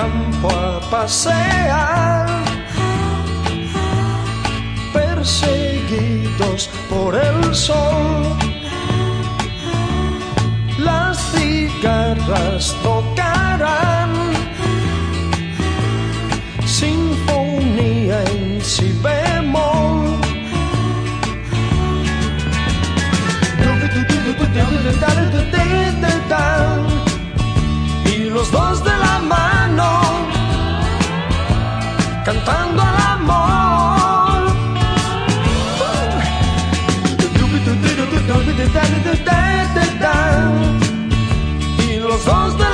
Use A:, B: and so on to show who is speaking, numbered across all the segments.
A: campo a pasear, perseguidos por el sol, las cigarras cantando al amor. Y los dos de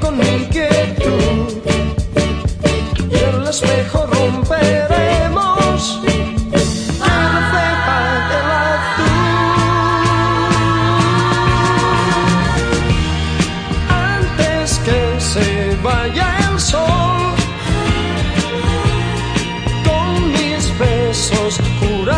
A: Con inquietud, y los pejos romperemos a los de la actitud. Antes que se vaya el sol, con mis besos, cura.